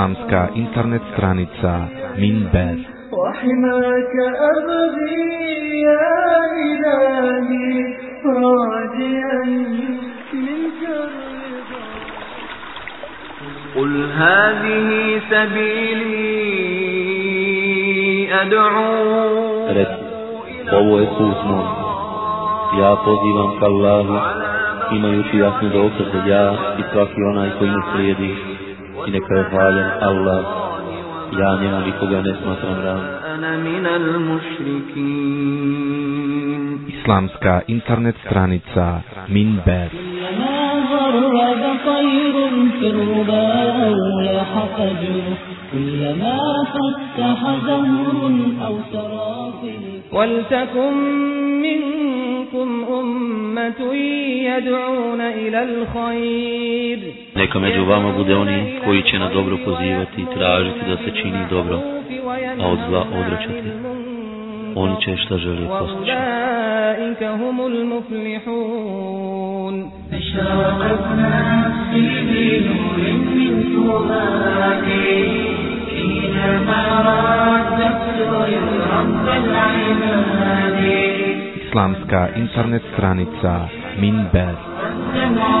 islamska internet stranica Minber. وحماك أبغي يا إلهي راجعا منك قل هذه سبيلي أدعو Reci, ovo je put moj. Ja pozivam ka Allahu, imajući jasne dokaze ja i svaki onaj koji me slijedi. i neka je hvaljen Allah. Ja njemu nikoga ne smatram ravno. Islamska internet stranica Minber ولتكن منكم أمة يدعون إلى الخير Neka među vama bude oni koji će na dobro pozivati i tražiti da se čini dobro, a od zla odrećati. Oni će šta želi postići. Islamska internet stranica Minber. Minber.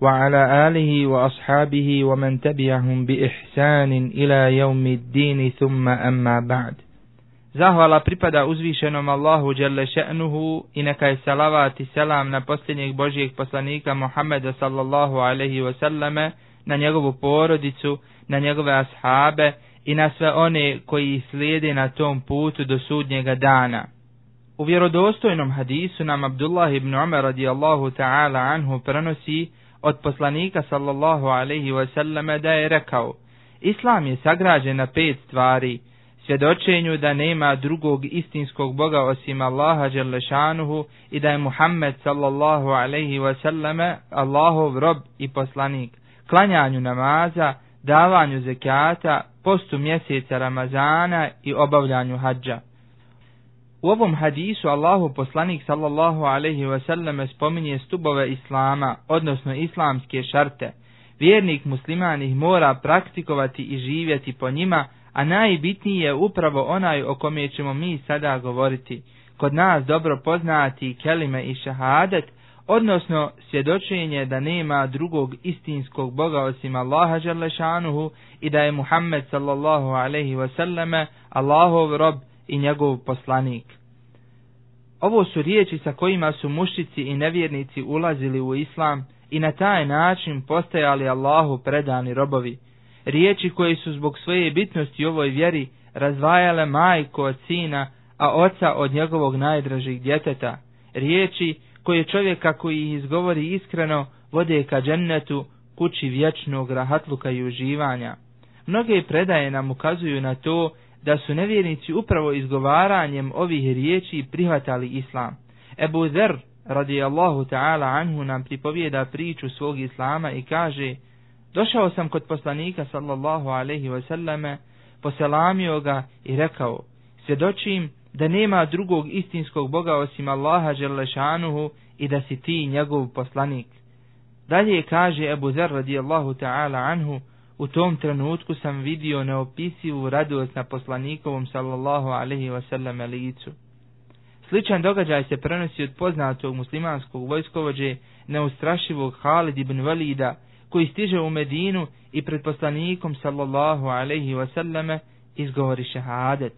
وعلى آله وأصحابه ومن تبعهم بإحسان إلى يوم الدين ثم أما بعد Zahvala pripada uzvišenom Allahu dželle še'nuhu i neka je salavat i selam na posljednjeg Božijeg poslanika Muhammeda sallallahu alaihi wasallame, na njegovu porodicu, na njegove ashabe i na sve one koji ih slijede na tom putu do sudnjega dana. U vjerodostojnom hadisu nam Abdullah ibn Umar radijallahu ta'ala anhu prenosi od poslanika sallallahu alaihi wasallame da je rekao Islam je sagrađen na pet stvari, svjedočenju da nema drugog istinskog Boga osim Allaha Đerlešanuhu i da je Muhammed sallallahu alaihi wasallame Allahov rob i poslanik, klanjanju namaza, davanju zekata, postu mjeseca Ramazana i obavljanju hađa. U ovom hadisu Allahu poslanik sallallahu alaihi wasallam spominje stubove Islama, odnosno islamske šarte. Vjernik musliman ih mora praktikovati i živjeti po njima, a najbitniji je upravo onaj o kome ćemo mi sada govoriti. Kod nas dobro poznati kelime i šahadet, odnosno svjedočenje da nema drugog istinskog Boga osim Allaha Đalešanuhu i da je Muhammed sallallahu alaihi wasallame Allahov rob i njegov poslanik. Ovo su riječi sa kojima su mušici i nevjernici ulazili u islam i na taj način postajali Allahu predani robovi. Riječi koje su zbog svoje bitnosti u ovoj vjeri razvajale majku od sina, a oca od njegovog najdražih djeteta. Riječi koje čovjeka koji ih izgovori iskreno vode ka džennetu, kući vječnog rahatluka i uživanja. Mnoge predaje nam ukazuju na to da su nevjernici upravo izgovaranjem ovih riječi prihvatali islam. Ebu Zer, radijallahu ta'ala anhu, nam pripovijeda priču svog islama i kaže, došao sam kod poslanika sallallahu alaihi wasallame, poselamio ga i rekao, svjedočim da nema drugog istinskog Boga osim Allaha Đerlešanuhu i da si ti njegov poslanik. Dalje kaže Ebu Zer radijallahu ta'ala anhu, u tom trenutku sam vidio neopisivu radost na poslanikovom sallallahu alaihi wasallam licu. Sličan događaj se prenosi od poznatog muslimanskog vojskovođe neustrašivog Halid ibn Valida, koji stiže u Medinu i pred poslanikom sallallahu alaihi wasallam izgovori šehadet.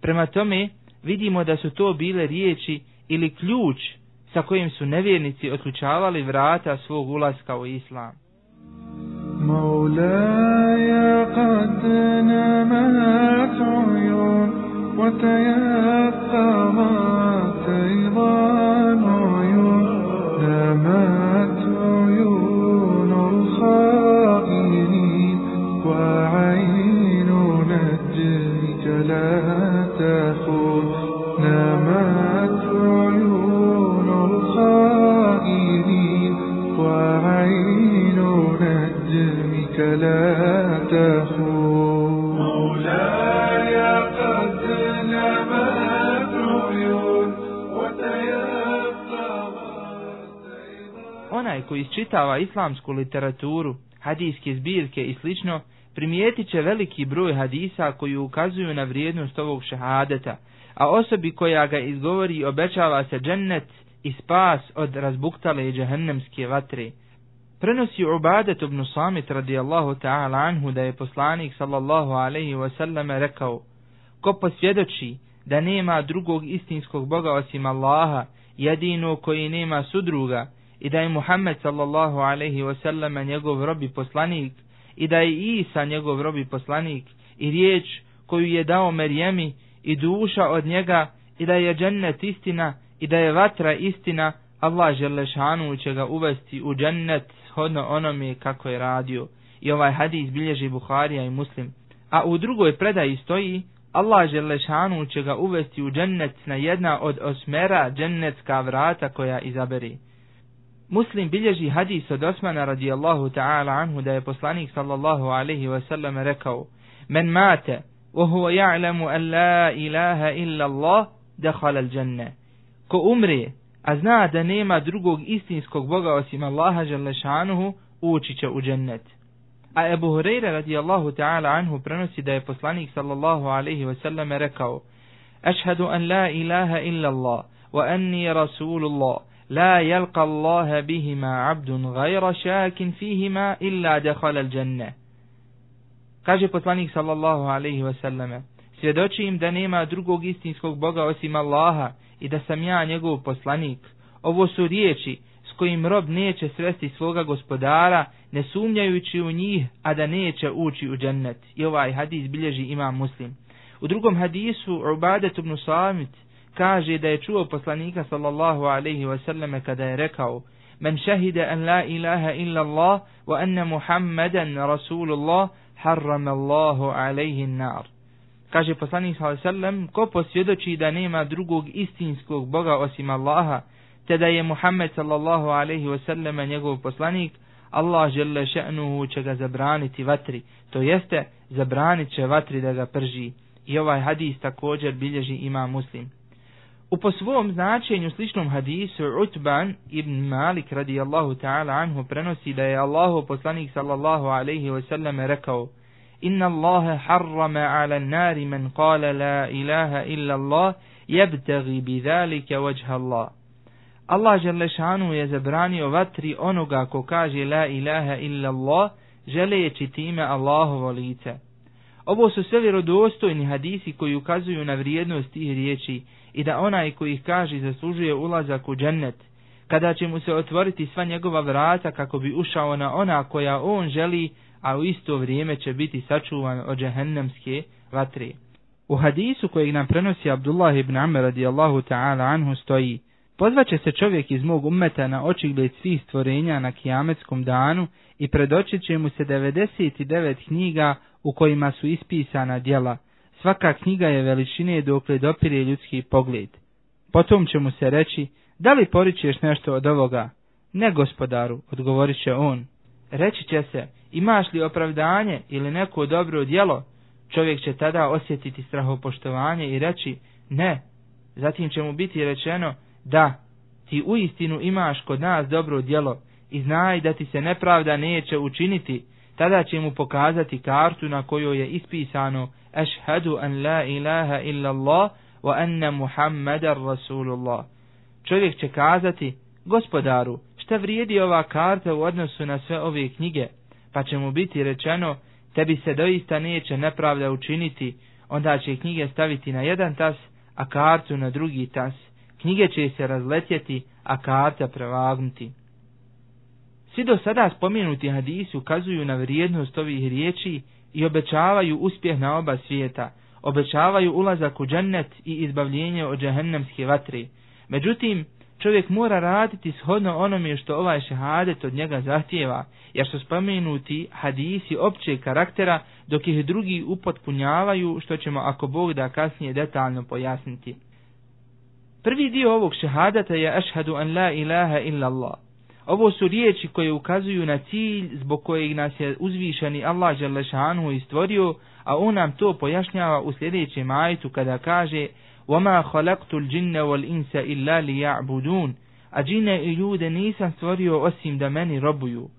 Prema tome vidimo da su to bile riječi ili ključ sa kojim su nevjernici otključavali vrata svog ulaska u islam. مولاي قد نمت عيون وتيقظت أيضا عيون. نمت isčitava islamsku literaturu, hadijske zbirke i slično, primijetit će veliki broj hadisa koji ukazuju na vrijednost ovog šehadeta, a osobi koja ga izgovori obećava se džennet i spas od razbuktale džehennemske vatre. Prenosi Ubadet ibn Samit radijallahu ta'ala anhu da je poslanik sallallahu alaihi wasallam rekao Ko posvjedoči da nema drugog istinskog Boga osim Allaha, jedino koji nema sudruga, i da je Muhammed sallallahu alaihi wasallam njegov robi poslanik, i da je Isa njegov robi poslanik, i riječ koju je dao Merjemi, i duša od njega, i da je džennet istina, i da je vatra istina, Allah Želešanu će ga uvesti u džennet shodno onome kako je radio. I ovaj hadis bilježi Buharija i Muslim. A u drugoj predaji stoji, Allah Želešanu će ga uvesti u džennet na jedna od osmera džennetska vrata koja izaberi. Muslim bilježi hadis od Osmana radijallahu ta'ala anhu da je poslanik sallallahu alaihi wasallam rekao Men mate, وهو يعلم أن لا إله إلا الله دخل الجنة ko umre, a zna da nema drugog istinskog Boga osim Allaha Želešanuhu, ući će u džennet. A Ebu Hureyre radijallahu ta'ala anhu prenosi da je poslanik sallallahu alaihi wasallam rekao Ašhadu an la ilaha illa Allah wa anni rasulullah لا يلقى الله بهما عبد غير شاك فيهما إلا دخل الجنة. Kaže poslanik sallallahu alaihi wasallam Svjedoči im da nema drugog istinskog Boga osim Allaha i da sam ja njegov poslanik. Ovo su riječi s kojim rob neće svesti svoga gospodara, ne sumnjajući u njih, a da neće ući u džennet. I ovaj hadis bilježi ima muslim. U drugom hadisu Ubadet ibn Samit kaže da je čuo poslanika sallallahu alaihi wasallam kada je rekao Men šehide an la ilaha illa Allah wa anna Muhammadan Rasulullah harram Allahu alaihi nar. Kaže poslanik sallallahu ko posvjedoči da nema drugog istinskog Boga osim Allaha, te da je Muhammed sallallahu alejhi ve sellem njegov poslanik, Allah žele še'nuhu će ga zabraniti vatri, to jeste zabranit će vatri da ga prži. I ovaj hadis također bilježi ima muslim. U po svom značenju sličnom hadisu Utban ibn Malik radijallahu ta'ala anhu prenosi da je Allahu poslanik sallallahu alaihi wa sallam rekao Inna Allahe harrama ala nari man kala la ilaha illa Allah jebtagi bi dhalike vajha Allah. Allah Želešanu je zabranio vatri onoga ko kaže la ilaha illa Allah želeći time Allahovo lice. Ovo su sve vjerodostojni hadisi koji ukazuju na vrijednost tih riječi i da onaj koji ih kaže zaslužuje ulazak u džennet, kada će mu se otvoriti sva njegova vrata kako bi ušao na ona koja on želi, a u isto vrijeme će biti sačuvan od džehennemske vatre. U hadisu kojeg nam prenosi Abdullah ibn Amr radijallahu ta'ala anhu stoji Pozvaće se čovjek iz mog ummeta na očigled svih stvorenja na kijametskom danu i predočit će mu se 99 knjiga u kojima su ispisana djela svaka knjiga je veličine dokle dopire ljudski pogled. Potom će mu se reći, da li poričeš nešto od ovoga? Ne gospodaru, odgovorit će on. Reći će se, imaš li opravdanje ili neko dobro djelo? Čovjek će tada osjetiti strahopoštovanje i reći, ne. Zatim će mu biti rečeno, da, ti u istinu imaš kod nas dobro djelo i znaj da ti se nepravda neće učiniti, tada će mu pokazati kartu na kojoj je ispisano Ešhedu an la ilaha illa Allah wa anna Muhammadar Rasulullah. Čovjek će kazati, gospodaru, šta vrijedi ova karta u odnosu na sve ove knjige? Pa će mu biti rečeno, tebi se doista neće nepravda učiniti, onda će knjige staviti na jedan tas, a kartu na drugi tas. Knjige će se razletjeti, a karta prevagnuti. Svi do sada spomenuti hadisi ukazuju na vrijednost ovih riječi i obećavaju uspjeh na oba svijeta, obećavaju ulazak u džennet i izbavljenje od džehennemske vatre. Međutim, čovjek mora raditi shodno onome što ovaj šehadet od njega zahtjeva, jer su spomenuti hadisi općeg karaktera, dok ih drugi upotpunjavaju, što ćemo ako Bog da kasnije detaljno pojasniti. Prvi dio ovog šehadata je ašhadu an la ilaha illa Allah. Ovo su riječi koje ukazuju na cilj zbog kojeg nas je uzvišeni Allah Želešanu istvorio, a on nam to pojašnjava u sljedećem ajitu kada kaže وَمَا خَلَقْتُ الْجِنَّ وَالْإِنْسَ إِلَّا لِيَعْبُدُونَ A džine i ljude nisam stvorio osim da meni robuju.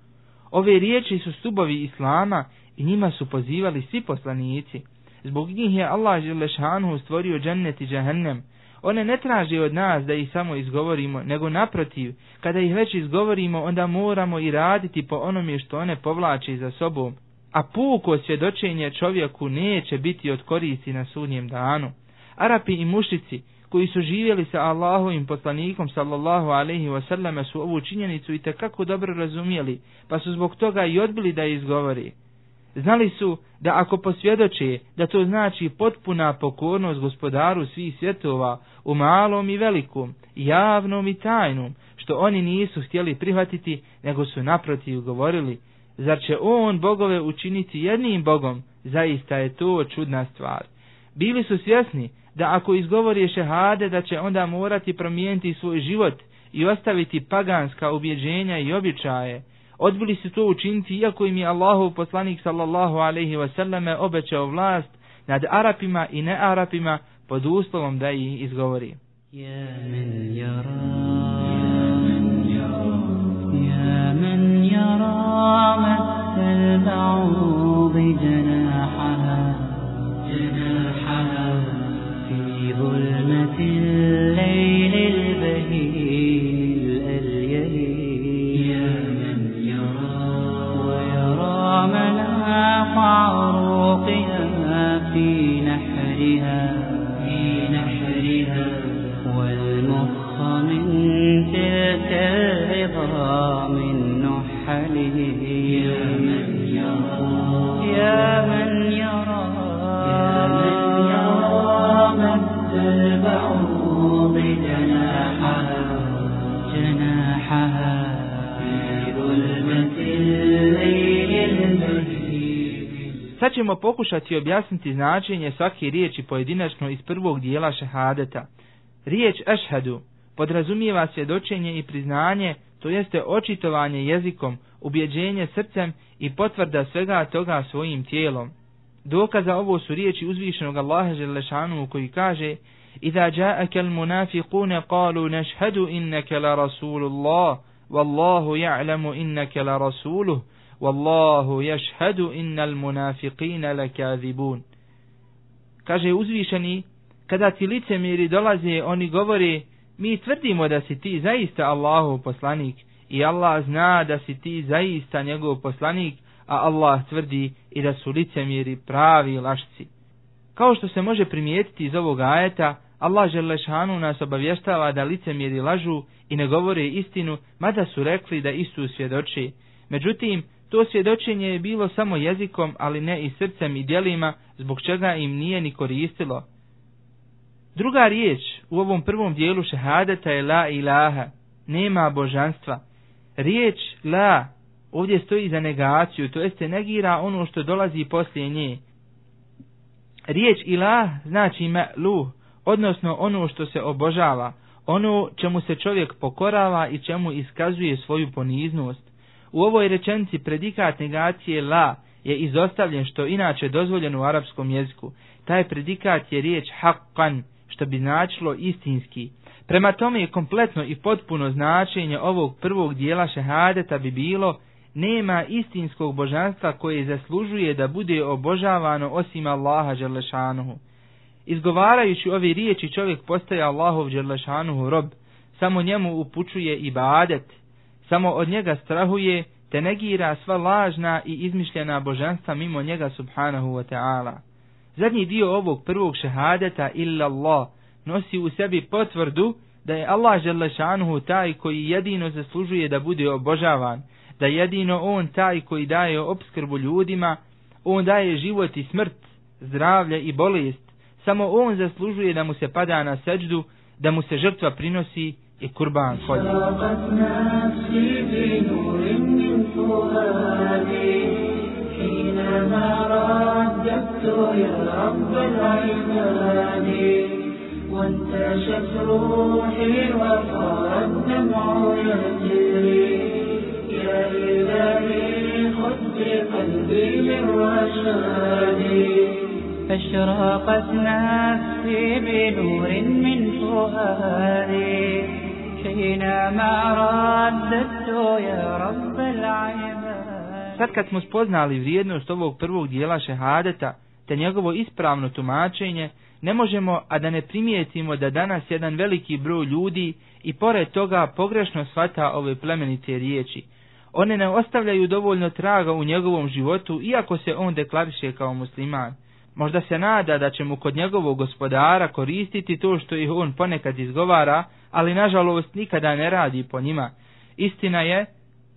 Ove riječi su stubovi Islama i njima su pozivali svi poslanici. Zbog njih je Allah Želešanu stvorio džennet i džahennem, One ne traže od nas da ih samo izgovorimo, nego naprotiv, kada ih već izgovorimo, onda moramo i raditi po onome što one povlače za sobom. A puko svjedočenje čovjeku neće biti od koristi na sudnjem danu. Arapi i mušici, koji su živjeli sa Allahovim poslanikom sallallahu alaihi wasallam su ovu činjenicu i tekako dobro razumijeli, pa su zbog toga i odbili da izgovori. Znali su da ako posvjedoče da to znači potpuna pokornost gospodaru svih svjetova u malom i velikom, javnom i tajnom, što oni nisu htjeli prihvatiti, nego su naprotiv govorili, zar će on bogove učiniti jednim bogom, zaista je to čudna stvar. Bili su svjesni da ako izgovori šehade da će onda morati promijeniti svoj život i ostaviti paganska ubjeđenja i običaje, Odbili su to učiniti iako im je Allahov poslanik sallallahu alaihi wasallame obećao vlast nad Arapima i ne Arapima pod uslovom da ih izgovori. يا من يرى يا من يرى مس البعوض جناحها جناحها في ظلمة الليل في نحرها Sad ćemo pokušati objasniti značenje svake riječi pojedinačno iz prvog dijela šehadeta. Riječ ešhedu podrazumijeva svjedočenje i priznanje, to jeste očitovanje jezikom, ubjeđenje srcem i potvrda svega toga svojim tijelom. Dokaza ovo su riječi uzvišenog Allaha Želešanu koji kaže Iza ja'aka al-munafiquna qalu nashhadu innaka la rasulullah wallahu ya'lamu innaka la rasuluh wallahu yashhadu innal munafiqina lakazibun. Kaže uzvišeni kada ti licemiri dolaze oni govore mi tvrdimo da si ti zaista Allahov poslanik i Allah zna da si ti zaista njegov poslanik a Allah tvrdi i da su licemiri pravi lašci. Kao što se može primijetiti iz ovog ajeta, Allah Želešanu nas obavještava da licemjeri lažu i ne govore istinu, mada su rekli da istu svjedoči. Međutim, to svjedočenje je bilo samo jezikom, ali ne i srcem i dijelima, zbog čega im nije ni koristilo. Druga riječ u ovom prvom dijelu šehadeta je la ilaha, nema božanstva. Riječ la ovdje stoji za negaciju, to jeste negira ono što dolazi poslije nje. Riječ ilah znači me'luh, odnosno ono što se obožava, ono čemu se čovjek pokorava i čemu iskazuje svoju poniznost. U ovoj rečenci predikat negacije la je izostavljen što inače dozvoljeno u arapskom jeziku. Taj predikat je riječ haqqan, što bi značilo istinski. Prema tome je kompletno i potpuno značenje ovog prvog dijela šehadeta bi bilo nema istinskog božanstva koje zaslužuje da bude obožavano osim Allaha Đerlešanuhu. Izgovarajući ove riječi čovjek postaje Allahov Đerlešanuhu rob, samo njemu upučuje ibadet, samo od njega strahuje te negira sva lažna i izmišljena božanstva mimo njega subhanahu wa ta'ala. Zadnji dio ovog prvog šehadeta illa Allah nosi u sebi potvrdu da je Allah Želešanuhu taj koji jedino zaslužuje da bude obožavan, da jedino on taj koji daje obskrbu ljudima, on daje život i smrt, zdravlje i bolest, samo on zaslužuje da mu se pada na seđdu, da mu se žrtva prinosi i kurban kolje. حينما رددت يا رب العباد وانتشت روحي وصار الدمع يجري يا إلهي خذ بقلبي للرشاد أشرقت نفسي بنور من فؤادي حينما رددت يا رب العباد Sad kad smo spoznali vrijednost ovog prvog dijela šehadeta, te njegovo ispravno tumačenje, ne možemo, a da ne primijetimo da danas jedan veliki broj ljudi i pored toga pogrešno svata ove plemenite riječi. One ne ostavljaju dovoljno traga u njegovom životu, iako se on deklariše kao musliman. Možda se nada da će mu kod njegovog gospodara koristiti to što ih on ponekad izgovara, ali nažalost nikada ne radi po njima. Istina je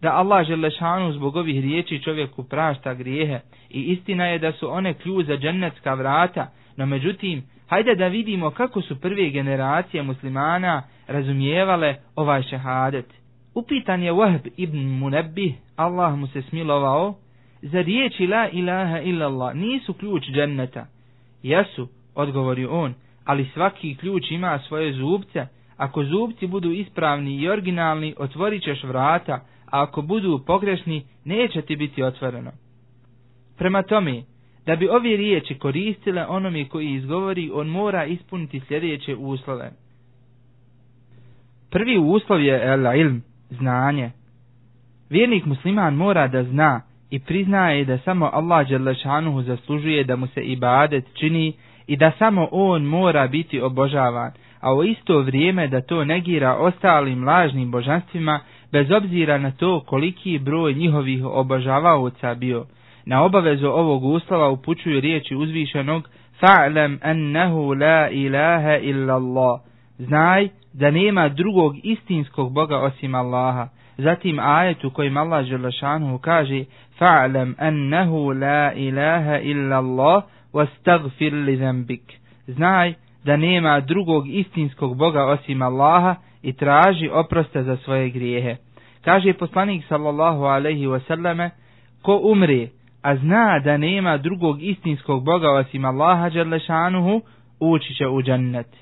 da Allah Želešanu zbog ovih riječi čovjeku prašta grijehe i istina je da su one ključ za džennetska vrata, no međutim, hajde da vidimo kako su prve generacije muslimana razumijevale ovaj šehadet. Upitan je Wahb ibn Munebbi, Allah mu se smilovao, za riječi la ilaha illallah nisu ključ dženneta. Jesu, odgovori on, ali svaki ključ ima svoje zubce, ako zubci budu ispravni i originalni, otvorit ćeš vrata, a ako budu pogrešni, neće ti biti otvoreno. Prema tome, da bi ove riječi koristile onome koji izgovori, on mora ispuniti sljedeće uslove. Prvi uslov je el ilm, znanje. Vjernik musliman mora da zna i priznaje da samo Allah Đelešanuhu zaslužuje da mu se ibadet čini i da samo on mora biti obožavan, a u isto vrijeme da to negira ostalim lažnim božanstvima bez obzira na to koliki broj njihovih obožavaoca bio. Na obavezu ovog uslova upućuju riječi uzvišenog Fa'lam annahu la ilaha illa Allah. Znaj da nema drugog istinskog Boga osim Allaha. Zatim ajet u kojem Allah Želešanu kaže Fa'lam ennehu la ilaha illa Allah wastagfir li zambik. Znaj da nema drugog istinskog Boga osim Allaha i traži oprosta za svoje grijehe. Kaže poslanik sallallahu alaihi wasallame, ko umri, a zna da nema drugog istinskog Boga osim Allaha Đerlešanuhu, ući će u džennet.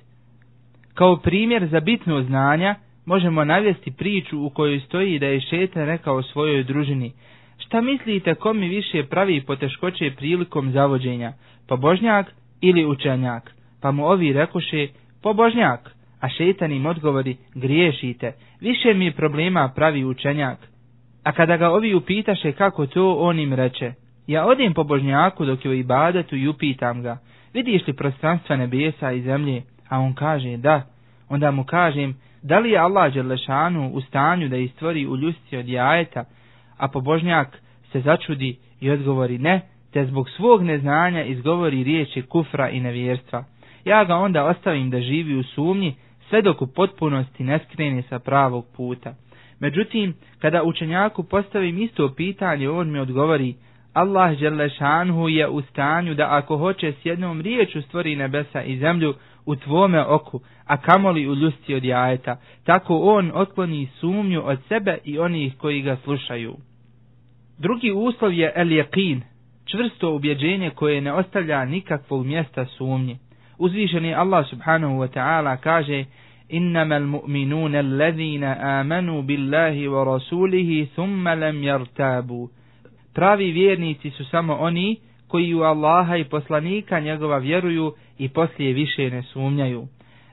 Kao primjer za bitno znanja, možemo navesti priču u kojoj stoji da je šetan rekao svojoj družini, šta mislite ko mi više pravi poteškoće prilikom zavođenja, pobožnjak ili učenjak? Pa mu ovi rekoše, pobožnjak, a šetan im odgovori, griješite, više mi problema pravi učenjak. A kada ga ovi upitaše kako to, on im reče, ja odim pobožnjaku dok je u ibadetu i upitam ga, vidiš li prostranstva nebesa i zemlje? A on kaže, da. Onda mu kažem, da li je Allah Đerlešanu u stanju da istvori u ljusci od jajeta, a pobožnjak se začudi i odgovori ne, te zbog svog neznanja izgovori riječi kufra i nevjerstva. Ja ga onda ostavim da živi u sumnji, sve dok u potpunosti ne skrene sa pravog puta. Međutim, kada učenjaku postavim isto pitanje, on mi odgovori, Allah Đerlešanhu je u stanju da ako hoće s jednom riječu stvori nebesa i zemlju u tvome oku, a kamoli u ljusti od jajeta, tako on otkloni sumnju od sebe i onih koji ga slušaju. Drugi uslov je el jeqin, čvrsto ubjeđenje koje ne ostavlja nikakvog mjesta sumnje. Uzvišeni Allah subhanahu wa ta'ala kaže إنما المؤمنون الذين آمنوا بالله ورسوله ثم لم يرتابوا Pravi vjernici su samo oni koji u Allaha i poslanika njegova vjeruju i poslije više ne sumnjaju.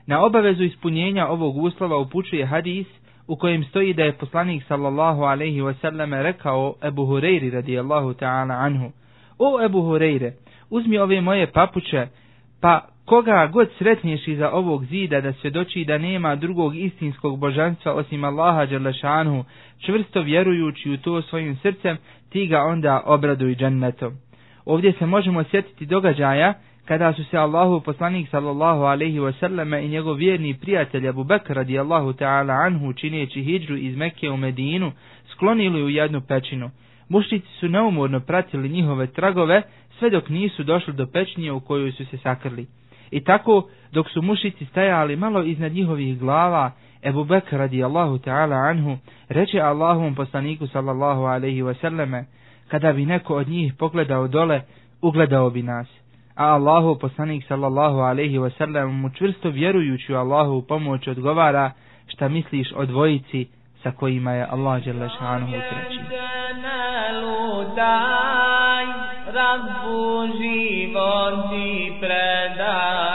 Na obavezu ispunjenja ovog uslova upućuje hadis u kojem stoji da je poslanik sallallahu alaihi wasallam rekao Ebu Hureyri radijallahu ta'ala anhu O Ebu Hureyre, uzmi ove moje papuče, pa koga god sretniješ iza ovog zida da svjedoči da nema drugog istinskog božanstva osim Allaha Đerlešanhu, čvrsto vjerujući u to svojim srcem, ti ga onda obraduj džennetom. Ovdje se možemo sjetiti događaja kada su se Allahu poslanik sallallahu alaihi wasallam i njegov vjerni prijatelj Abu Bakr radijallahu ta'ala anhu čineći hijđu iz Mekke u Medinu sklonili u jednu pećinu. Mušnici su neumorno pratili njihove tragove sve dok nisu došli do pećnije u kojoj su se sakrli. I tako, dok su mušici stajali malo iznad njihovih glava, Ebu Bekr radijallahu ta'ala anhu reče Allahom poslaniku sallallahu alaihi wasallame, kada bi neko od njih pogledao dole, ugledao bi nas. A Allahu poslanik sallallahu alaihi wasallam mu čvrsto vjerujući u Allahu pomoć odgovara šta misliš o dvojici sa kojima je Allah Đelešanuhu treći. Rabbu život ti predaj,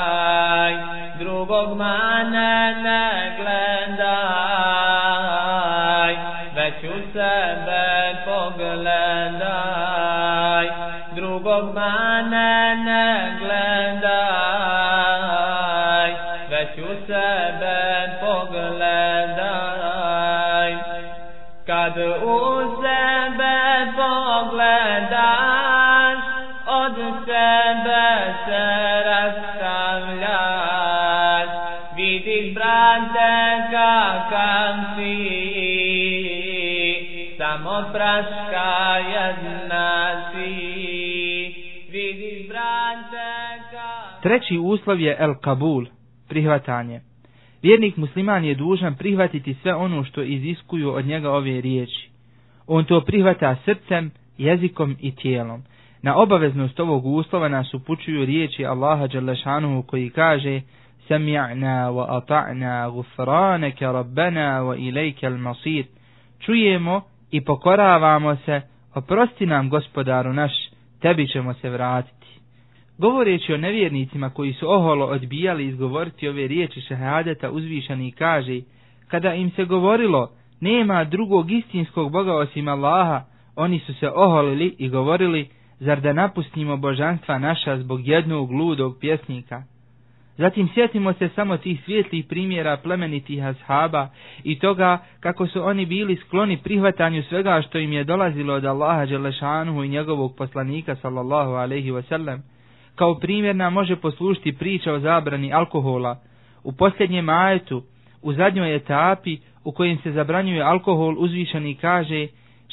Treći uslov je El Kabul, prihvatanje. Vjernik musliman je dužan prihvatiti sve ono što iziskuju od njega ove riječi. On to prihvata srcem, jezikom i tijelom. Na obaveznost ovog uslova nas upućuju riječi Allaha Đalešanuhu koji kaže Sami'na wa ata'na gufranaka rabbena wa ilajke al-masir. Čujemo i pokoravamo se, oprosti nam gospodaru naš, tebi ćemo se vratiti. Govoreći o nevjernicima koji su oholo odbijali izgovoriti ove riječi šehadeta uzvišani kaže, kada im se govorilo, nema drugog istinskog Boga osim Allaha, oni su se oholili i govorili, zar da napustimo božanstva naša zbog jednog ludog pjesnika. Zatim sjetimo se samo tih svijetlih primjera plemenitih ashaba i toga kako su oni bili skloni prihvatanju svega što im je dolazilo od Allaha Đelešanuhu i njegovog poslanika sallallahu alaihi wasallam. Kao primjer nam može poslušiti priča o zabrani alkohola. U posljednjem ajetu, u zadnjoj etapi u kojem se zabranjuje alkohol, uzvišeni kaže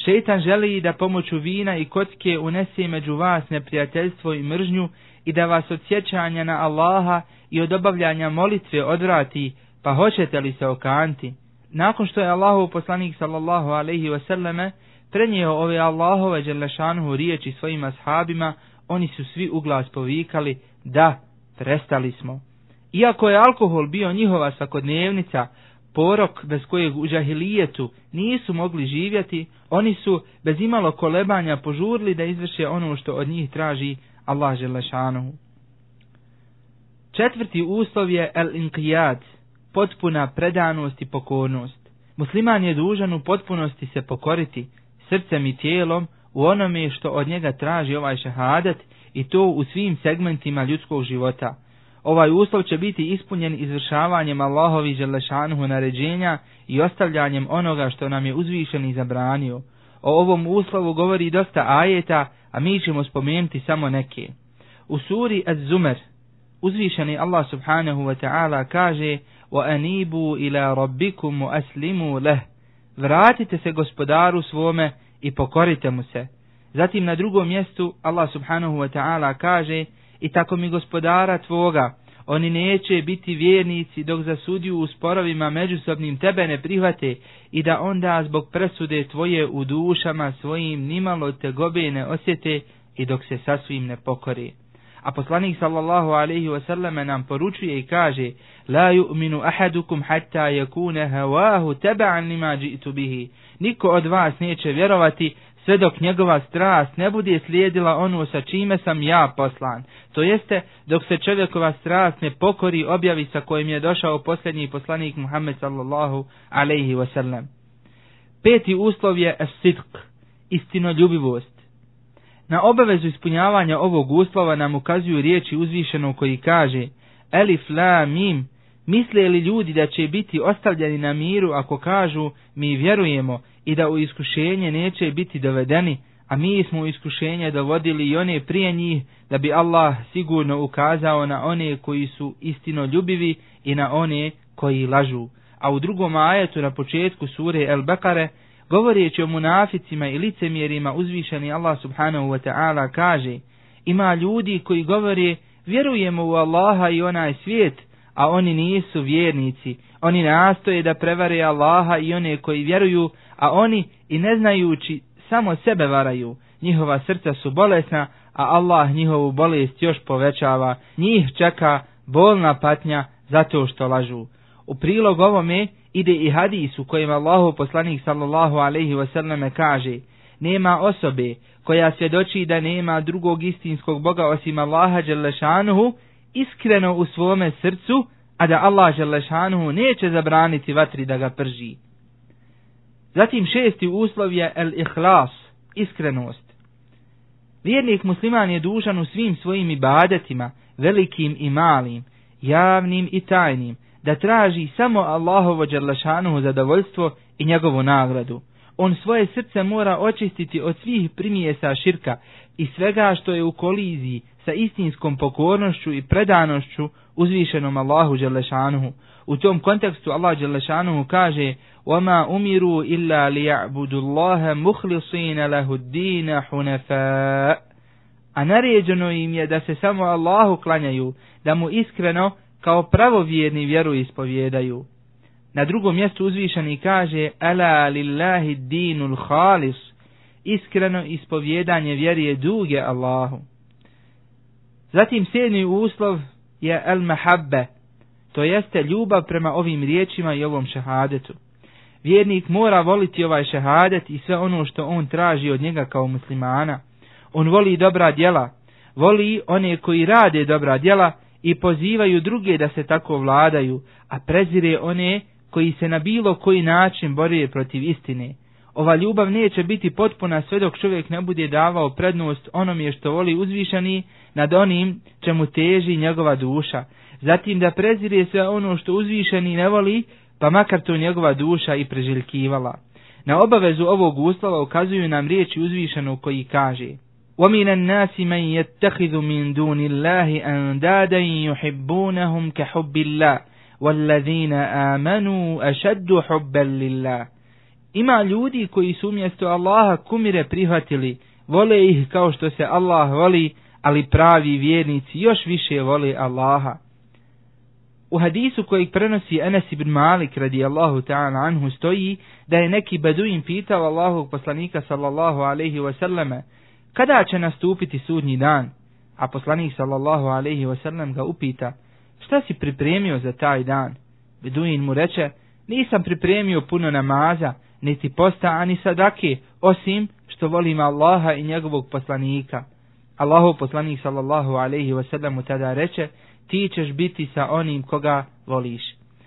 Šeitan želi da pomoću vina i kocke unese među vas neprijateljstvo i mržnju i da vas od sjećanja na Allaha i od obavljanja molitve odvrati, pa hoćete li se okanti? Nakon što je Allahov poslanik sallallahu alaihi wasallame prenijeo ove Allahove dželešanuhu riječi svojim ashabima, oni su svi u glas povikali, da, prestali smo. Iako je alkohol bio njihova svakodnevnica, porok bez kojeg u džahilijetu nisu mogli živjeti, oni su bez imalo kolebanja požurili da izvrše ono što od njih traži Allah Želešanuhu. Četvrti uslov je el-inqijad, potpuna predanost i pokornost. Musliman je dužan u potpunosti se pokoriti srcem i tijelom u onome što od njega traži ovaj šahadat i to u svim segmentima ljudskog života. Ovaj uslov će biti ispunjen izvršavanjem Allahovi želešanuhu naređenja i ostavljanjem onoga što nam je uzvišen i zabranio. O ovom uslovu govori dosta ajeta, a mi ćemo spomenuti samo neke. U suri Az-Zumer, uzvišeni Allah subhanahu wa ta'ala kaže وَأَنِيبُوا إِلَى رَبِّكُمْ وَأَسْلِمُوا لَهُ Vratite se gospodaru svome i pokorite mu se. Zatim na drugom mjestu Allah subhanahu wa ta'ala kaže i tako mi gospodara tvoga, oni neće biti vjernici dok za sudiju u sporovima međusobnim tebe ne prihvate i da onda zbog presude tvoje u dušama svojim nimalo te gobe ne osjete i dok se sasvim ne pokore. A poslanik sallallahu alaihi wasallam nam poručuje i kaže La yu'minu ahadukum hatta yakuna hawahu taba'an lima ji'tu bihi. Niko od vas neće vjerovati sve dok njegova strast ne bude slijedila onu sa čime sam ja poslan. To jeste, dok se čovjekova strast ne pokori objavi sa kojim je došao posljednji poslanik Muhammed sallallahu alaihi wasallam. Peti uslov je sidq, istinoljubivost. Na obavezu ispunjavanja ovog uslova nam ukazuju riječi uzvišenog koji kaže Elif la mim, misle li ljudi da će biti ostavljeni na miru ako kažu mi vjerujemo i da u iskušenje neće biti dovedeni, a mi smo u iskušenje dovodili i one prije njih da bi Allah sigurno ukazao na one koji su istino ljubivi i na one koji lažu. A u drugom ajetu na početku sure El Bekare, govoreći o munaficima i licemjerima uzvišeni Allah subhanahu wa ta'ala kaže ima ljudi koji govore vjerujemo u Allaha i onaj svijet, a oni nisu vjernici. Oni nastoje da prevare Allaha i one koji vjeruju, a oni i ne znajući samo sebe varaju. Njihova srca su bolesna, a Allah njihovu bolest još povećava. Njih čeka bolna patnja zato što lažu. U prilog ovome ide i hadis u kojem Allahu poslanik sallallahu alaihi wasallam kaže Nema osobe koja svjedoči da nema drugog istinskog Boga osim Allaha Đelešanuhu iskreno u svome srcu, a da Allah Želešanuhu neće zabraniti vatri da ga prži. Zatim šesti uslov je el-ihlas, iskrenost. Vjernik musliman je dužan u svim svojim ibadetima, velikim i malim, javnim i tajnim, da traži samo Allahovo Đerlašanuhu zadovoljstvo i njegovu nagradu On svoje srce mora očistiti od svih primijesa širka i svega što je u koliziji sa istinskom pokornošću i predanošću uzvišenom Allahu Đerlašanuhu. U tom kontekstu Allah Đerlašanuhu kaže وَمَا أُمِرُوا إِلَّا لِيَعْبُدُوا اللَّهَ مُخْلِصِينَ لَهُ الدِّينَ حُنَفَاءَ A naređeno im je da se samo Allahu klanjaju, da mu iskreno kao pravovjerni vjeru ispovjedaju. Na drugom mjestu uzvišeni kaže Ala lillahi dinul khalis Iskreno ispovjedanje vjeri je duge Allahu. Zatim sedmi uslov je el mahabbe, to jeste ljubav prema ovim riječima i ovom šehadetu. Vjernik mora voliti ovaj šehadet i sve ono što on traži od njega kao muslimana. On voli dobra djela, voli one koji rade dobra djela i pozivaju druge da se tako vladaju, a prezire one koji se na bilo koji način borije protiv istine. Ova ljubav neće biti potpuna sve dok čovjek ne bude davao prednost onom što voli uzvišani nad onim čemu teži njegova duša. Zatim da prezire sve ono što uzvišani ne voli, pa makar to njegova duša i preželjkivala. Na obavezu ovog uslova ukazuju nam riječi uzvišanu koji kaže وَمِنَ النَّاسِ مَنْ يَتَّخِذُ مِنْ دُونِ اللَّهِ أَنْدَادًا يُحِبُّونَهُمْ كَحُبِّ اللَّهِ وَالَّذِينَ آمَنُوا أَشَدُّ حُبًّا لِلَّهِ Ima ljudi koji su umjesto Allaha kumire prihvatili, vole ih kao što se Allah voli, ali pravi vjernici još više vole Allaha. U hadisu kojeg prenosi Enes ibn Malik radijallahu ta'ala anhu stoji da je neki beduin pitao Allahog poslanika sallallahu alaihi wasallame kada će nastupiti sudnji dan? A poslanik sallallahu alaihi wasallam ga upita šta si pripremio za taj dan? Beduin mu reče nisam pripremio puno namaza, niti posta ani sadake, osim što volim Allaha i njegovog poslanika. Allahov poslanik sallallahu alaihi wasallam mu tada reče ti ćeš biti sa onim koga voliš.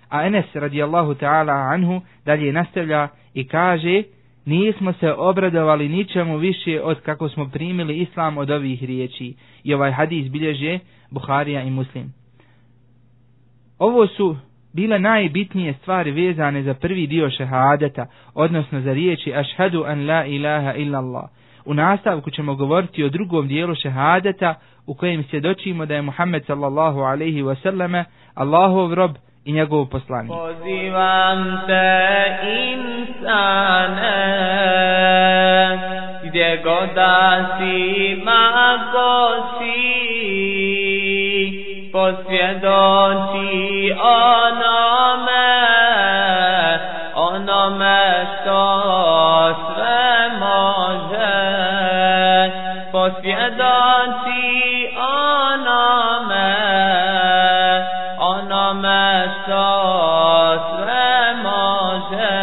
A Enes radijallahu ta'ala anhu dalje nastavlja i kaže nismo se obradovali ničemu više od kako smo primili islam od ovih riječi. I ovaj hadis bilježe Buharija i Muslim. Ovo su bile najbitnije stvari vezane za prvi dio šehadeta, odnosno za riječi ašhadu an la ilaha illallah. U nastavku ćemo govoriti o drugom dijelu šehadeta u kojem svjedočimo da je Muhammed sallallahu alaihi wasallame Allahov rob i njegov poslanik. Pozivam te insane, gdje god da si, mako si, posvjedoči onome, onome što sve može. Posvjedoči onome, onome što sve može.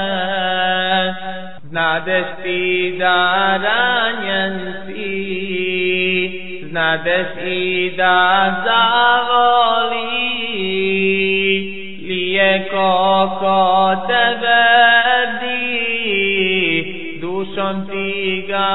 Znadeš ti da ranjen znadeš i da zavoli, lijeko ko tebe di, dušom ti ga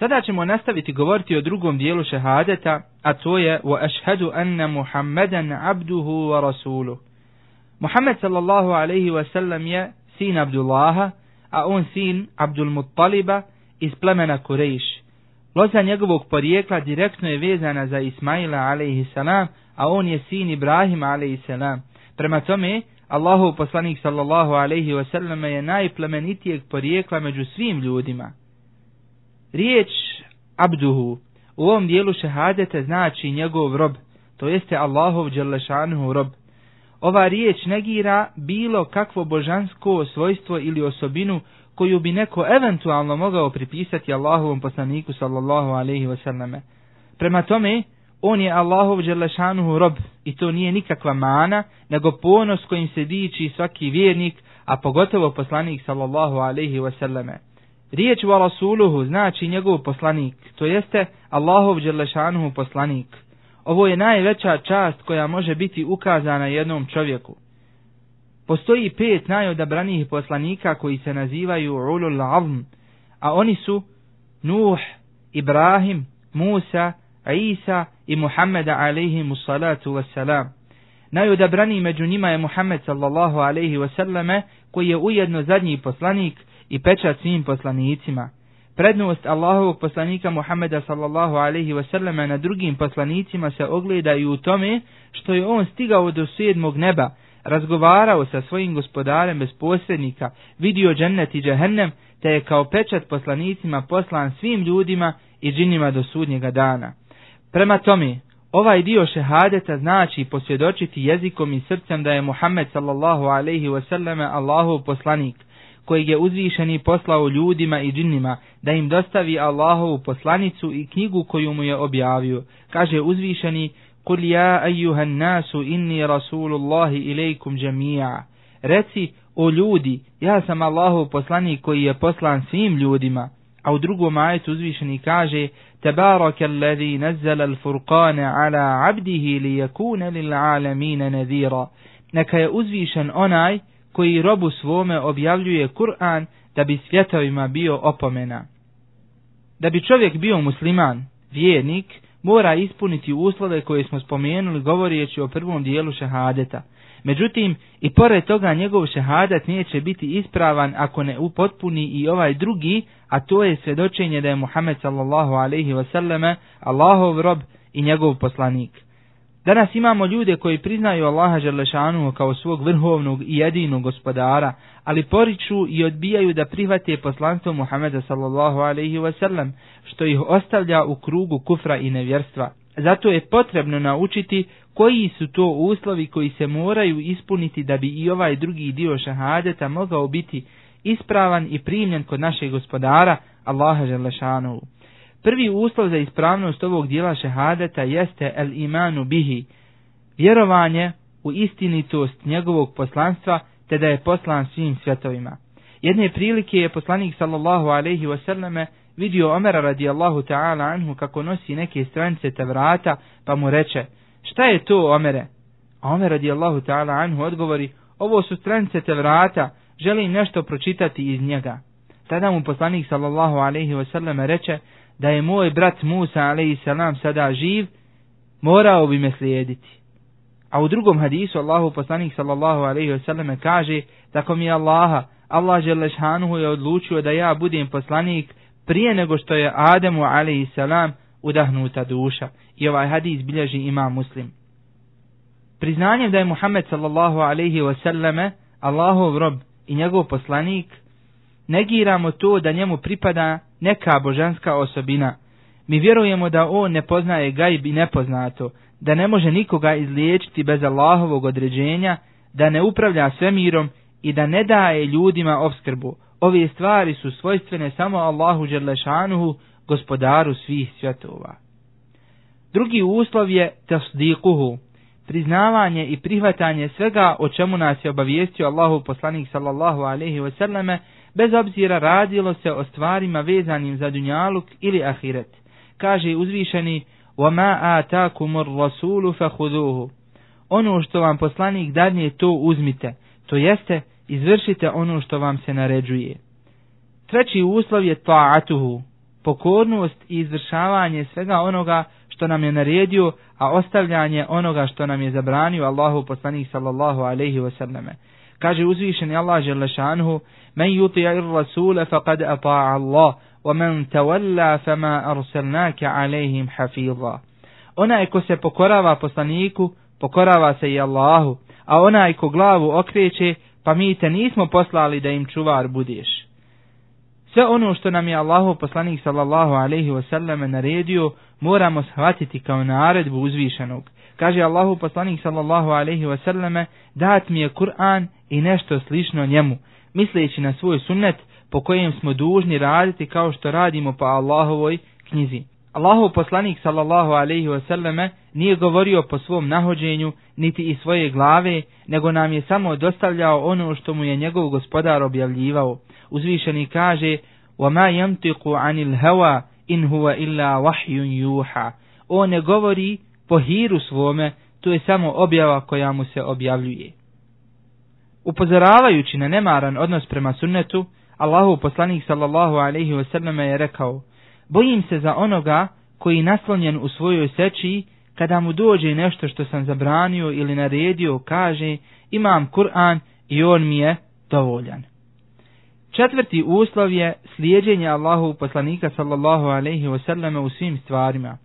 Sada ćemo nastaviti govoriti o drugom dijelu šehadeta, a to je wa ashhadu anna Muhammadan abduhu wa rasuluh. Muhammed sallallahu alaihi wa sallam je sin Abdullaha, a on sin Abdul Muttaliba iz plemena Kurejš. Loza njegovog porijekla direktno je vezana za Ismaila alaihi salam, a on je sin Ibrahim alaihi salam. Prema tome, Allahov poslanik sallallahu alaihi wa sallam je najplemenitijeg porijekla među svim ljudima. Riječ abduhu u ovom dijelu šehadete znači njegov rob, to jeste Allahov dželešanuhu rob. Ova riječ negira bilo kakvo božansko svojstvo ili osobinu koju bi neko eventualno mogao pripisati Allahovom poslaniku sallallahu alaihi wasallame. Prema tome, on je Allahov dželešanuhu rob i to nije nikakva mana, nego ponos kojim se diči svaki vjernik, a pogotovo poslanik sallallahu alaihi wasallame. Riječ wa rasuluhu znači njegov poslanik, to jeste Allahov dželešanuhu poslanik. Ovo je najveća čast koja može biti ukazana jednom čovjeku. Postoji pet najodabranijih poslanika koji se nazivaju Ulul Azm, a oni su Nuh, Ibrahim, Musa, Isa i Muhammeda alaihimu salatu wassalam. Najodabraniji među njima je Muhammed sallallahu alaihi wasallame koji je ujedno zadnji poslanik i pečat svim poslanicima. Prednost Allahovog poslanika Muhammeda sallallahu alaihi wasallam na drugim poslanicima se ogleda i u tome što je on stigao do sedmog neba, razgovarao sa svojim gospodarem bez posrednika, vidio džennet i džehennem, te je kao pečat poslanicima poslan svim ljudima i džinima do sudnjega dana. Prema tome, ovaj dio šehadeta znači posvjedočiti jezikom i srcem da je Muhammed sallallahu alaihi wasallam Allahov poslanik, kojeg je uzvišeni poslao ljudima i džinnima, da im dostavi Allahovu poslanicu i knjigu koju mu je objavio. Kaže uzvišeni, Kul ja ejuhan nasu inni rasulullahi ilaikum džemija. Reci, o ljudi, ja sam Allahov poslanik koji je poslan svim ljudima. A u drugom ajetu uzvišeni kaže, Tebaraka alladhi nazzala al-furqana ala abdihi li yakuna lil alamina nadhira. Neka je uzvišen onaj koji robu svome objavljuje Kur'an da bi svjetovima bio opomena. Da bi čovjek bio musliman, vjernik, mora ispuniti uslove koje smo spomenuli govorijeći o prvom dijelu šehadeta. Međutim, i pored toga njegov šehadat neće biti ispravan ako ne upotpuni i ovaj drugi, a to je svjedočenje da je Muhammed sallallahu alaihi wasallame Allahov rob i njegov poslanik. Danas imamo ljude koji priznaju Allaha Želešanu kao svog vrhovnog i jedinog gospodara, ali poriču i odbijaju da prihvate poslanstvo Muhameda sallallahu alaihi wasallam, što ih ostavlja u krugu kufra i nevjerstva. Zato je potrebno naučiti koji su to uslovi koji se moraju ispuniti da bi i ovaj drugi dio šahadeta mogao biti ispravan i primljen kod našeg gospodara Allaha Želešanovu. Prvi uslov za ispravnost ovog dijela šehadeta jeste el imanu bihi, vjerovanje u istinitost njegovog poslanstva te da je poslan svim svjetovima. Jedne prilike je poslanik sallallahu alaihi wasallame vidio Omera radijallahu ta'ala anhu kako nosi neke stranice Tevrata pa mu reče šta je to Omere? A Omer radijallahu ta'ala anhu odgovori ovo su stranice Tevrata, želim nešto pročitati iz njega. Tada mu poslanik sallallahu alaihi wasallame reče da je moj brat Musa a.s. sada živ, morao bi me slijediti. A u drugom hadisu Allahu poslanik sallallahu alaihi wasallam kaže, tako mi je Allaha, Allah Želešanuhu je odlučio da ja budem poslanik prije nego što je Ademu a.s. udahnuta duša. I ovaj hadis bilježi ima muslim. Priznanjem da je Muhammed sallallahu alaihi wasallam Allahov rob i njegov poslanik, negiramo to da njemu pripada neka božanska osobina. Mi vjerujemo da on ne poznaje gajb i nepoznato, da ne može nikoga izliječiti bez Allahovog određenja, da ne upravlja svemirom i da ne daje ljudima obskrbu. Ove stvari su svojstvene samo Allahu Đerlešanuhu, gospodaru svih svjetova. Drugi uslov je tasdikuhu, priznavanje i prihvatanje svega o čemu nas je obavijestio Allahu poslanik sallallahu alaihi wasallame, bez obzira radilo se o stvarima vezanim za dunjaluk ili ahiret. Kaže uzvišeni, وَمَا آتَاكُمُ الرَّسُولُ فَهُدُوهُ Ono što vam poslanik dadnje, to uzmite, to jeste, izvršite ono što vam se naređuje. Treći uslov je ta'atuhu, pokornost i izvršavanje svega onoga što nam je naredio, a ostavljanje onoga što nam je zabranio Allahu poslanik sallallahu alaihi wasallam. Kaže uzvišeni Allah želešanhu, men yuti'a الرسول فقد أطاع ata'a Allah, wa فما tawalla fama arsalnaka hafiza. Onaj ko se pokorava poslaniku, pokorava se i Allahu, a onaj ko glavu okreće, pa mi te nismo poslali da im čuvar budeš. Sve ono što nam je Allahu poslanik sallallahu alaihi wasallam naredio, moramo shvatiti kao naredbu uzvišenog. Kaže Allahu poslanik sallallahu alaihi wasallam, dat mi je Kur'an i nešto slično njemu, misleći na svoj sunnet po kojem smo dužni raditi kao što radimo po Allahovoj knjizi. Allahu poslanik sallallahu alaihi wasallam nije govorio po svom nahođenju niti iz svoje glave, nego nam je samo dostavljao ono što mu je njegov gospodar objavljivao. Uzvišeni kaže, وَمَا يَمْتِقُ عَنِ الْهَوَا إِنْ هُوَ إِلَّا وَحْيٌ يُوحَا On ne govori po hiru svome, to je samo objava koja mu se objavljuje. Upozoravajući na nemaran odnos prema sunnetu, Allahu poslanik sallallahu alaihi wasallam je rekao, bojim se za onoga koji naslonjen u svojoj seči, kada mu dođe nešto što sam zabranio ili naredio, kaže, imam Kur'an i on mi je dovoljan. Četvrti uslov je slijedjenje Allahu poslanika sallallahu alaihi wasallam u svim stvarima.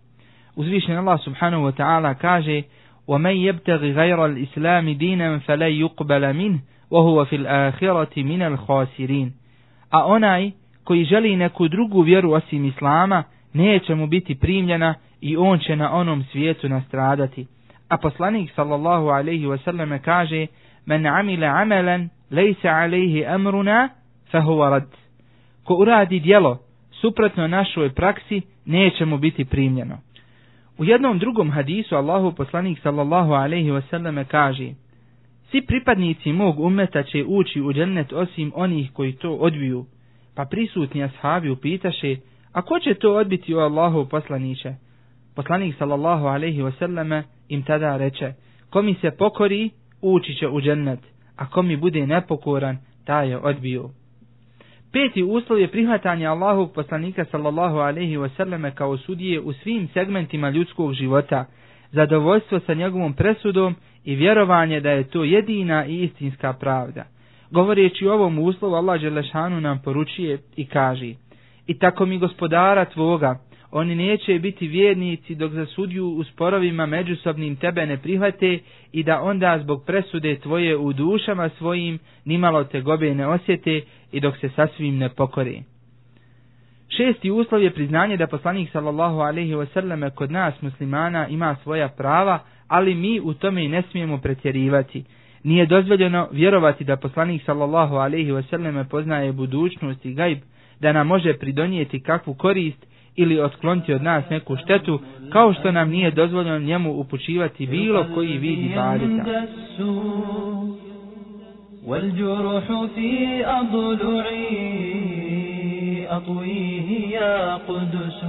Uzvišen Allah subhanahu wa ta'ala kaže, وَمَنْ يَبْتَغِ غَيْرَ الْإِسْلَامِ دِينًا فَلَا يُقْبَلَ مِنْهُ وَهُوَ فِي الْآخِرَةِ مِنَ الْخَاسِرِينَ A onaj koji želi neku drugu vjeru osim Islama, neće mu biti primljena i on će na onom svijetu nastradati. A poslanik sallallahu alaihi wasallam kaže, Men amile amelan, lejse alaihi amruna, fahuwa rad. Ko uradi dijelo suprotno našoj praksi, neće mu biti primljeno. U jednom drugom hadisu Allahu poslanik sallallahu alejhi ve selleme kaže: Svi pripadnici mog ummeta će ući u džennet osim onih koji to odbiju. Pa prisutni ashabi upitaše: A ko će to odbiti o Allahu poslanice? Poslanik sallallahu alejhi ve selleme im tada reče: Ko mi se pokori, ući će u džennet, a ko mi bude nepokoran, taj je odbio. Peti uslov je prihvatanje Allahovog poslanika sallallahu alaihi wasallam kao sudije u svim segmentima ljudskog života, zadovoljstvo sa njegovom presudom i vjerovanje da je to jedina i istinska pravda. Govoreći o ovom uslovu, Allah Đelešanu nam poručuje i kaže I tako mi gospodara tvoga, oni neće biti vjernici dok za sudju u sporovima međusobnim tebe ne prihvate i da onda zbog presude tvoje u dušama svojim nimalo te gobe ne osjete i dok se sasvim ne pokore. Šesti uslov je priznanje da poslanik sallallahu alaihi wasallam kod nas muslimana ima svoja prava, ali mi u tome i ne smijemo pretjerivati. Nije dozvoljeno vjerovati da poslanik sallallahu alaihi wasallam poznaje budućnost i gajb, da nam može pridonijeti kakvu korist ili otkloniti od nas neku štetu, kao što nam nije dozvoljeno njemu upućivati bilo koji vidi ibadeta. والجرح في أضلعي أطويه يا قدس.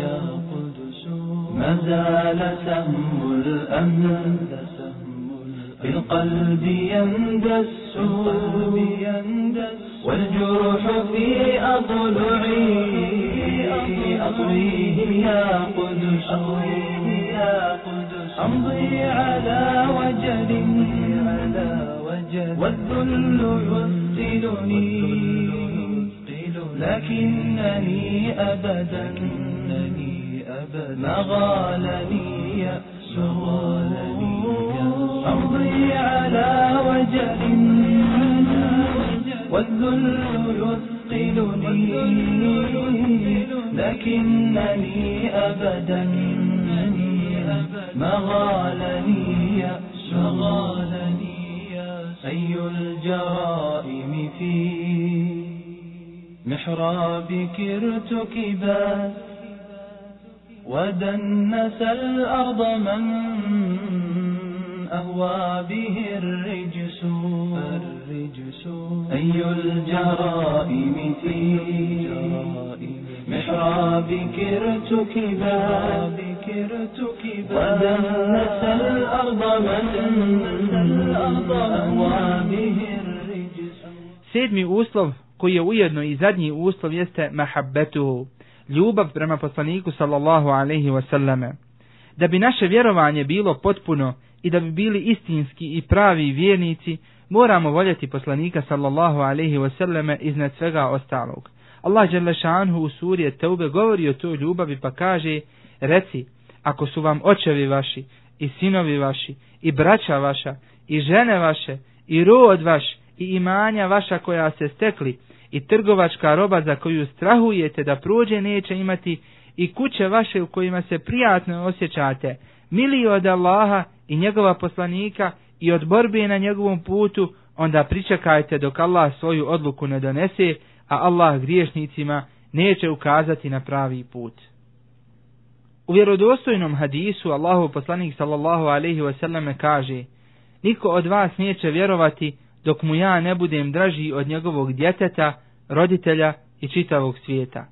يا قدس. ما زال سهم الأمن في القلب يندس. والجرح في أضلعي أطويه يا قدس. يا قدس. أمضي على وجل والذل يثقلني. لكنني أبدا ما غالني يأس أمضي على وجل. والذل يثقلني. لكنني أبدا. ما غالني يأس أي الجرائم في محرابك ارتكبا ودنس الأرض من أهوى به الرجس. الرجس. أي الجرائم في محرابك ارتكبا ودنس الأرض من أهوى به الرجس Sedmi uslov, koji je ujedno i zadnji uslov, jeste mahabbetuhu, ljubav prema poslaniku sallallahu alaihi wasallame. Da bi naše vjerovanje bilo potpuno i da bi bili istinski i pravi vjernici, moramo voljeti poslanika sallallahu alaihi wasallame iznad svega ostalog. Allah Đelešanhu u suri Teube govori o toj ljubavi pa kaže, reci, ako su vam očevi vaši, i sinovi vaši, i braća vaša, i žene vaše, i rod vaš, i imanja vaša koja se stekli, i trgovačka roba za koju strahujete da prođe neće imati, i kuće vaše u kojima se prijatno osjećate, mili od Allaha i njegova poslanika i od borbe na njegovom putu, onda pričekajte dok Allah svoju odluku ne donese, a Allah griješnicima neće ukazati na pravi put. U vjerodostojnom hadisu Allahu poslanik sallallahu alaihi wasallam kaže Niko od vas neće vjerovati dok mu ja ne budem draži od njegovog djeteta, roditelja i čitavog svijeta.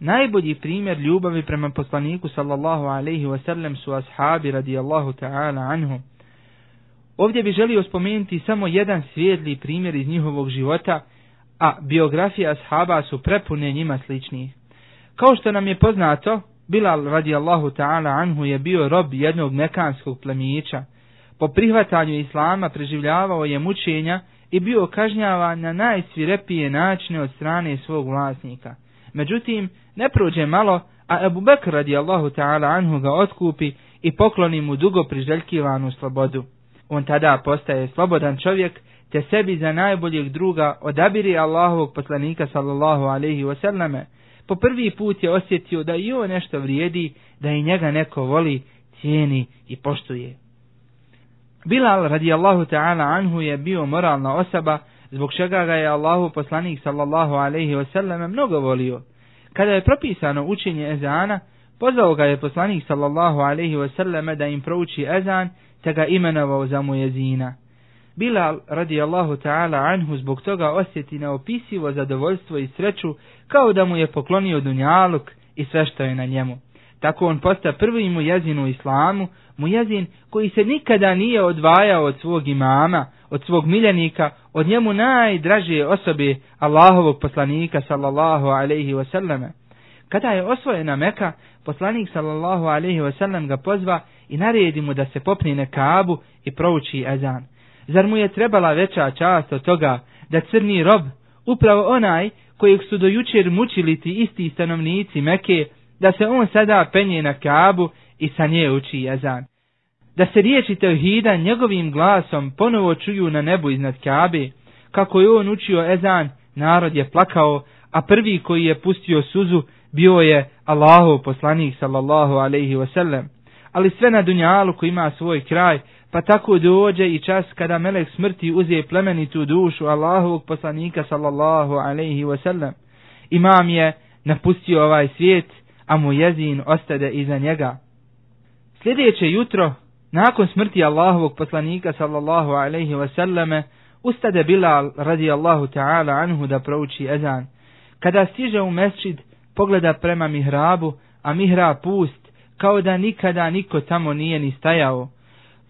Najbolji primjer ljubavi prema poslaniku sallallahu alaihi wasallam su ashabi radijallahu ta'ala anhum. Ovdje bi želio spomenuti samo jedan svijedli primjer iz njihovog života, a biografije ashaba su prepune njima sličnih. Kao što nam je poznato, Bilal radijallahu ta'ala anhu je bio rob jednog mekanskog plemića. Po prihvatanju islama preživljavao je mučenja i bio kažnjavan na najsvirepije načine od strane svog vlasnika. Međutim, ne prođe malo, a Ebu Bekr radijallahu ta'ala anhu ga otkupi i pokloni mu dugo priželjkivanu slobodu. On tada postaje slobodan čovjek, te sebi za najboljeg druga odabiri Allahovog poslanika sallallahu alaihi wasallame, po prvi put je osjetio da i on nešto vrijedi, da i njega neko voli, cijeni i poštuje. Bilal radijallahu ta'ala anhu je bio moralna osoba, zbog čega ga je Allahu poslanik sallallahu alaihi wasallam mnogo volio. Kada je propisano učenje ezana, pozvao ga je poslanik sallallahu alaihi wasallam da im prouči ezan, te ga imenovao za mu jezina. Bilal radijallahu ta'ala anhu zbog toga osjeti neopisivo zadovoljstvo i sreću kao da mu je poklonio dunjaluk i sve što je na njemu. Tako on posta prvi mu jezin u islamu, mu jezin koji se nikada nije odvajao od svog imama, od svog miljenika, od njemu najdražije osobe Allahovog poslanika sallallahu alaihi wasallame. Kada je osvojena Meka, poslanik sallallahu alaihi wasallam ga pozva i naredi mu da se popne na Kaabu i prouči ezan. Zar mu je trebala veća čast od toga da crni rob, upravo onaj kojeg su dojučer mučili ti isti stanovnici Meke, da se on sada penje na kabu i sa nje uči jezan. Da se riječi Teuhida njegovim glasom ponovo čuju na nebu iznad kabe, kako je on učio ezan, narod je plakao, a prvi koji je pustio suzu bio je Allahov poslanik sallallahu alaihi wasallam. Ali sve na dunjalu koji ima svoj kraj, pa tako dođe i čas kada melek smrti uze plemenitu dušu Allahovog poslanika sallallahu alaihi wasallam. Imam je napustio ovaj svijet, a mu jezin ostade iza njega. Sljedeće jutro, nakon smrti Allahovog poslanika sallallahu alaihi wasallame, ustade Bilal radijallahu ta'ala anhu da prouči ezan. Kada stiže u mesčid, pogleda prema mihrabu, a mihrab pust, kao da nikada niko tamo nije ni stajao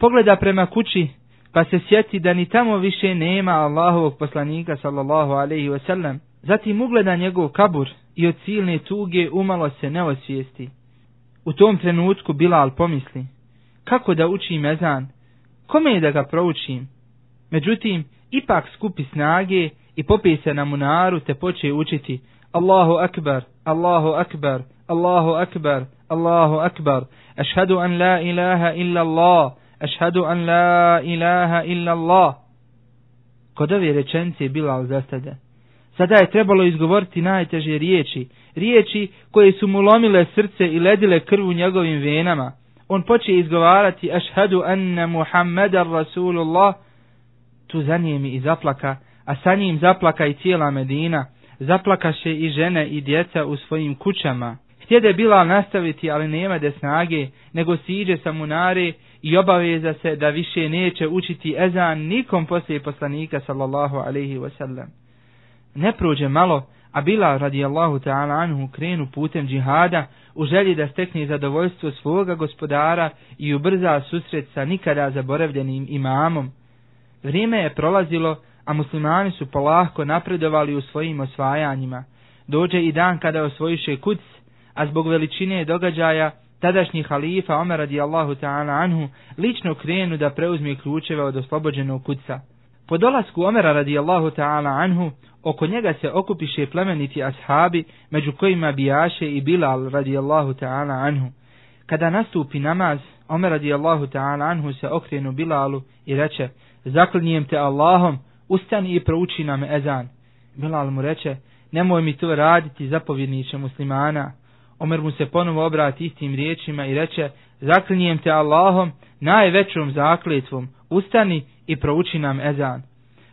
pogleda prema kući, pa se sjeti da ni tamo više nema Allahovog poslanika sallallahu alaihi wasallam. Zatim ugleda njegov kabur i od silne tuge umalo se ne osvijesti. U tom trenutku Bilal pomisli, kako da učim ezan, kome je da ga proučim? Međutim, ipak skupi snage i popije se na munaru te poče učiti Allahu akbar, Allahu akbar, Allahu akbar, Allahu akbar, ašhadu an la ilaha illa Allah, Ašhadu an la ilaha illa Allah. Kod ove rečenice Bilal zastade. Sada je trebalo izgovoriti najteže riječi, riječi koje su mu lomile srce i ledile krv u njegovim venama. On poče izgovarati ašhadu anna Muhammeda Rasulullah. Tu za njim i zaplaka, a sa njim zaplaka i cijela Medina. zaplakaše i žene i djeca u svojim kućama. Htjede Bilal nastaviti, ali nema de snage, nego siđe sa munare i obaveza se da više neće učiti ezan nikom poslije poslanika sallallahu alaihi wasallam. Ne prođe malo, a Bilal radijallahu ta'ala anhu krenu putem džihada u želji da stekne zadovoljstvo svoga gospodara i ubrza susret sa nikada zaboravljenim imamom. Vrijeme je prolazilo, a muslimani su polahko napredovali u svojim osvajanjima. Dođe i dan kada osvojiše kuc, a zbog veličine događaja, tadašnji halifa Omer radijallahu ta'ala anhu lično krenu da preuzme ključeve od oslobođenog kuca. Po dolasku Omera radijallahu ta'ala anhu, oko njega se okupiše plemeniti ashabi, među kojima bijaše i Bilal radijallahu ta'ala anhu. Kada nastupi namaz, Omer radijallahu ta'ala anhu se okrenu Bilalu i reče, zaklinjem te Allahom, ustani i prouči nam ezan. Bilal mu reče, nemoj mi to raditi zapovjedniče muslimana. Omer mu se ponovo obrati istim riječima i reče, zaklinjem te Allahom, najvećom zakletvom, ustani i prouči nam ezan.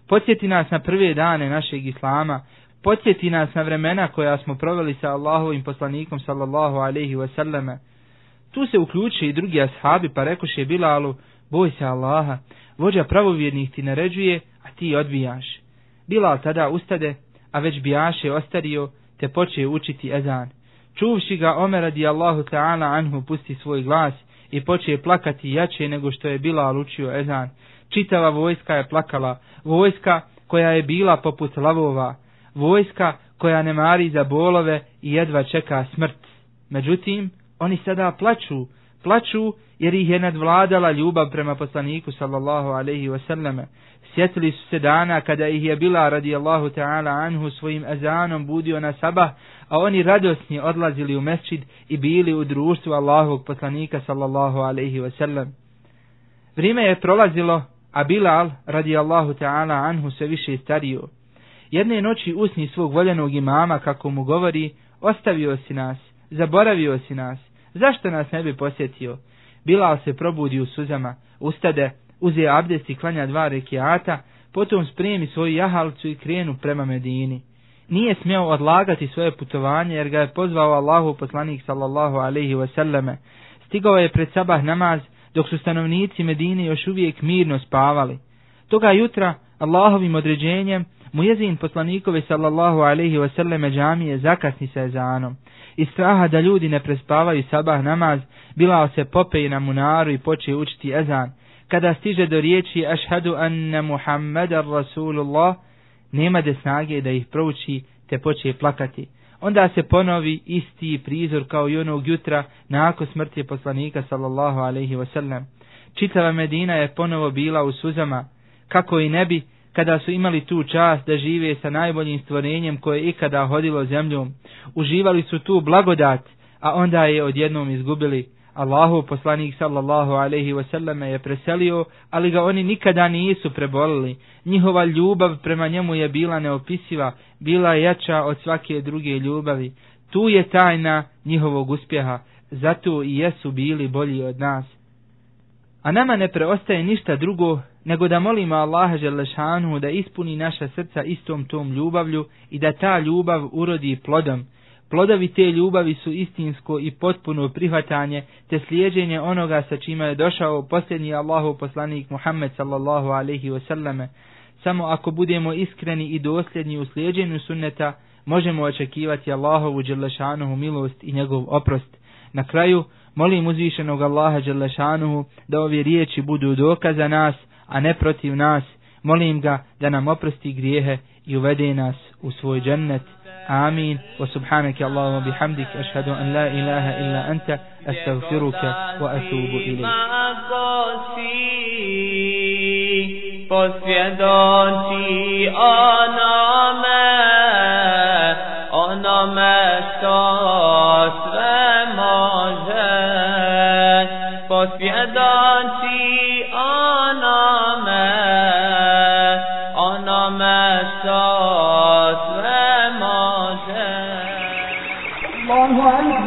Podsjeti nas na prve dane našeg islama, podsjeti nas na vremena koja smo proveli sa Allahovim poslanikom sallallahu alaihi wasallame. Tu se uključi i drugi ashabi pa rekoše Bilalu, boj se Allaha, vođa pravovjernih ti naređuje, a ti odbijaš. Bilal tada ustade, a već bijaše ostario, te poče učiti ezan. Čuvši ga Omer radijallahu ta'ala anhu pusti svoj glas i počeje plakati jače nego što je bila alučio ezan. Čitava vojska je plakala, vojska koja je bila poput lavova, vojska koja ne mari za bolove i jedva čeka smrt. Međutim, oni sada plaču, plaču jer ih je nadvladala ljubav prema poslaniku sallallahu alaihi wasallame. Sjetili su se dana kada ih je bila radijallahu ta'ala anhu svojim ezanom budio na sabah, a oni radosni odlazili u mesčid i bili u društvu Allahovog poslanika sallallahu alaihi wasallam. Vrijeme je prolazilo, a Bilal radijallahu ta'ala anhu se više stario. Jedne noći usni svog voljenog imama kako mu govori, ostavio si nas, zaboravio si nas, zašto nas ne bi posjetio? Bilal se probudi u suzama, ustade, uze abdest i klanja dva rekiata, potom spremi svoju jahalcu i krenu prema Medini. Nije smjeo odlagati svoje putovanje jer ga je pozvao Allahu poslanik sallallahu alaihi wasallame. Stigao je pred sabah namaz dok su stanovnici Medine još uvijek mirno spavali. Toga jutra Allahovim određenjem Mujezin poslanikove sallallahu alaihi wasallame džamije zakasni sa ezanom. Iz straha da ljudi ne prespavaju sabah namaz, Bilal se popeji na munaru i poče učiti ezan. Kada stiže do riječi ašhadu anna Muhammeda Rasulullah, nema de snage da ih prouči te počeje plakati. Onda se ponovi isti prizor kao i onog jutra nakon smrti poslanika sallallahu alaihi wasallam. Čitava Medina je ponovo bila u suzama, kako i ne bi, kada su imali tu čast da žive sa najboljim stvorenjem koje ikada hodilo zemljom. Uživali su tu blagodat, a onda je odjednom izgubili. Allahu poslanik sallallahu alaihi wasallam je preselio, ali ga oni nikada nisu prebolili. Njihova ljubav prema njemu je bila neopisiva, bila je jača od svake druge ljubavi. Tu je tajna njihovog uspjeha, zato i jesu bili bolji od nas. A nama ne preostaje ništa drugo nego da molimo Allaha Želešanu da ispuni naša srca istom tom ljubavlju i da ta ljubav urodi plodom. Plodovi te ljubavi su istinsko i potpuno prihvatanje te slijeđenje onoga sa čime je došao posljednji Allahu poslanik Muhammed sallallahu alaihi wasallame. Samo ako budemo iskreni i dosljedni u slijeđenju sunneta, možemo očekivati Allahovu Đelešanuhu milost i njegov oprost. Na kraju, molim uzvišenog Allaha Đelešanuhu da ove riječi budu dokaz za nas, a ne protiv nas. Molim ga da nam oprosti grijehe i uvede nas u svoj džennet. Amin. Wa subhanaka Allahumma bihamdik ashhadu an la ilaha illa anta astaghfiruka wa atubu ilayk. Posvjedoči onome, onome što sve može. Posvjedoči onome,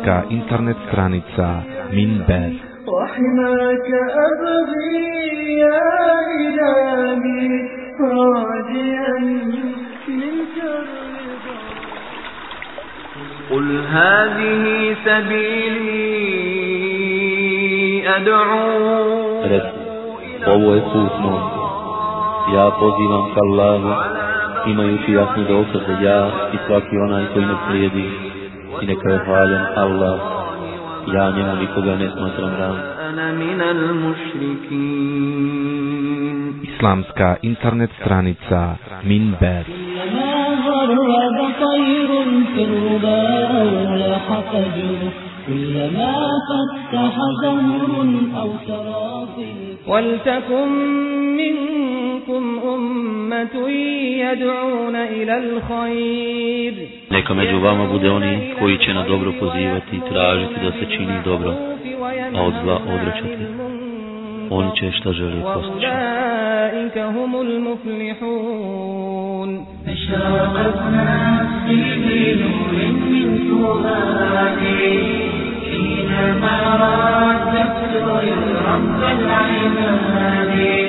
Islamska internet stranica Minber وحماك أبغي يا إلهي راجيا منك الرضا قل هذه سبيلي أدعو Reci, ovo je put moj. Ja pozivam ka Allahu, imajući jasne dokaze ja i svaki onaj koji me slijedi. i neka je hvaljen Allah, ja njemu nikoga ne smatram ravnim. Islamska internet stranica Minber كلما فتح زهر أو سراب ولتكن من منكم أمة يدعون إلى الخير Neka među vama bude oni koji će na dobro pozivati i tražiti da se čini dobro, a od zla odrećati. Oni će šta želi postići. وأولئك هم المفلحون أشرقت نفسي بنور من فؤادي حينما رددت لرب العباد